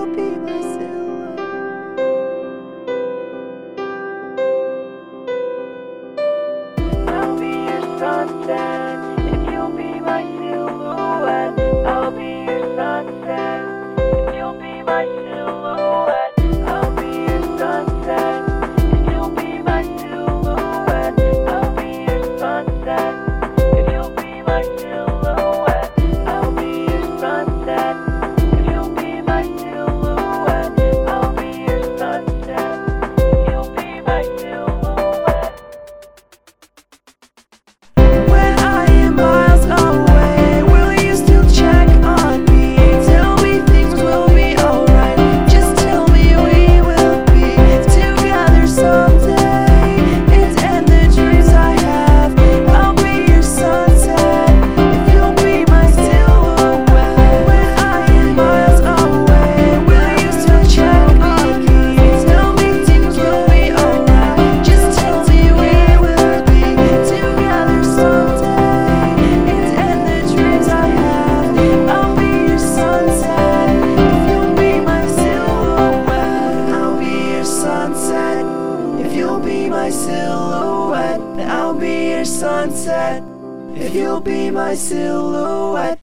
still be sunset. and I'll be your sunset if you'll be my silhouette.